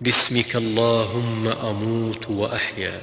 باسمك اللهم أموت وأحيا.